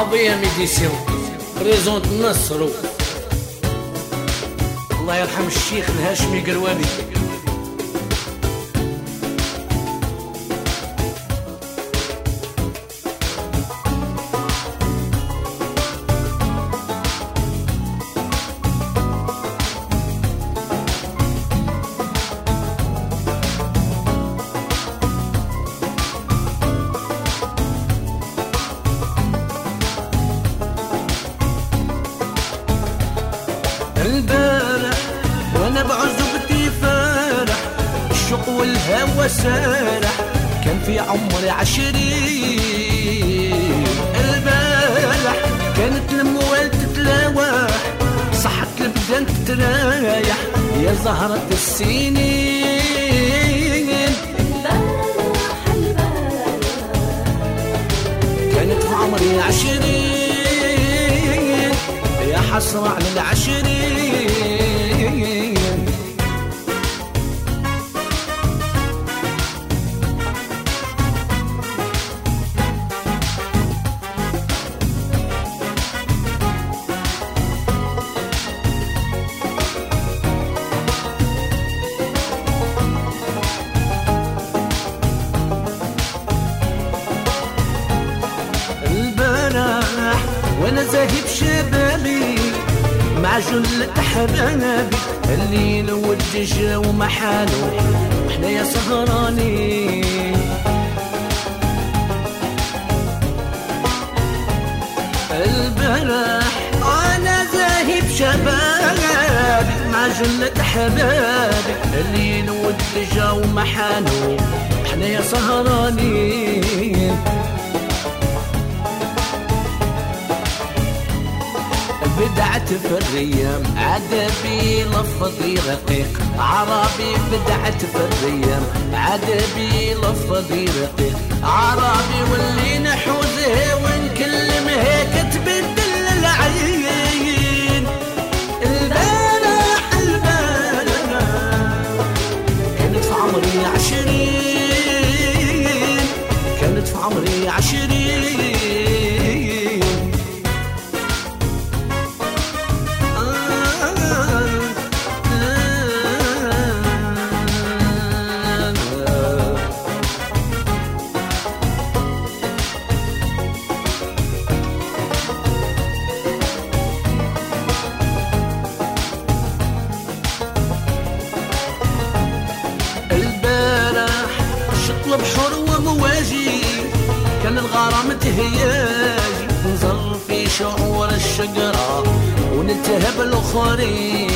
AVM Édition présente نصرو. الله يرحم الشيخ الهاشمي قروابي. والهوى سارح كان في عمري عشرين. البارح كانت الموال تتلاوح صحت البدان تترايح يا زهرة السنين. كانت في عمري عشرين يا حسرة على العشرين. وأنا زاهي بشبابي مع جلة حبابي الليل والدجا ومحالو وإحنا يا سهراني. البارح أنا زاهي بشبابي مع جلة حبابي الليل والدجا ومحالو إحنا يا سهرانين بدعت في الريام عدبي لفظي رقيق. عربي بدعت في الريام عدبي لفظي رقيق. عربي واللي نحوزه ونكلمه تبدل العين. البارح البارح كانت في عمري عشرين. كانت في عمري عشرين. كان الغرام تهياجي نزر في شعور الشجرة ونلتهب الاخرين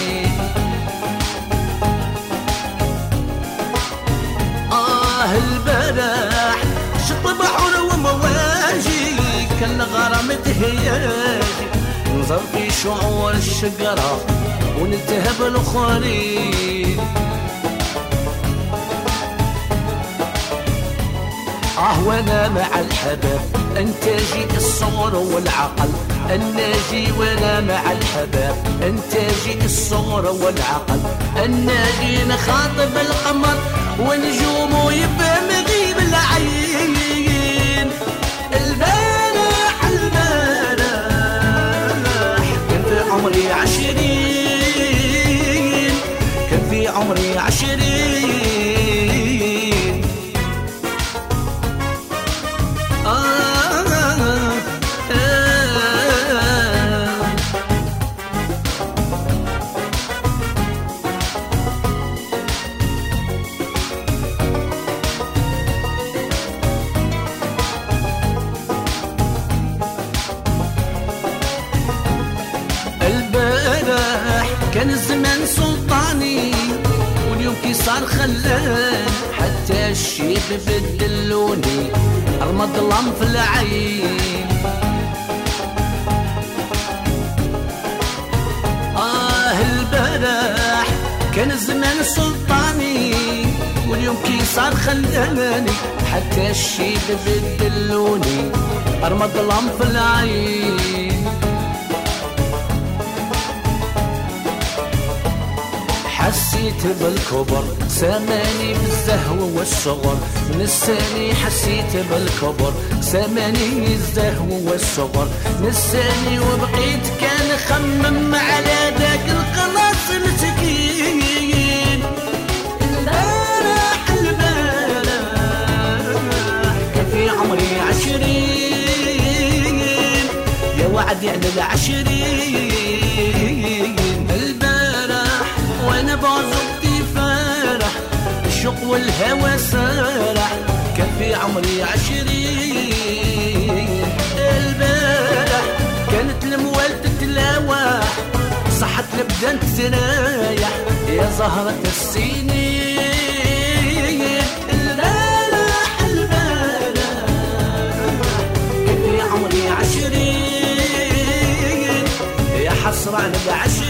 آه البارح شط البحر ومواجي كان الغرام تهياجي نزر في شعور الشجرة ونلتهب الاخرين آه وأنا مع الحباب. انت جي الصغر والعقل. الناجي وأنا مع الحباب. انت جي الصغر والعقل. الناجي نخاطب القمر. ونجومه يبقى مغيب العين. البارح البارح. كان في عمري عشرين. كان في عمري عشرين. كان الزمان سلطاني واليوم كي صار خلاني حتى الشيب بدلوني رمى الظلام في العين. آه البارح كان الزمان سلطاني واليوم كي صار خلاني حتى الشيب بدلوني رمى الظلام في العين. حسيت بالكبر ساماني بالزهو والصغر. نساني حسيت بالكبر ساماني الزهو والصغر. نساني وبقيت كان خمم على ذاك القلاص مسكين البارح البارح كان في عمري عشرين. يا وعدي على العشرين. بعزوقتي فرح الشوق والهوى سرح كان في عمري عشرين. البارح كانت الموال تلاوح صحت لبدان تريح يا زهرة السنين. البارح البارح. كان في عمري عشرين. يا حسرة على عشرين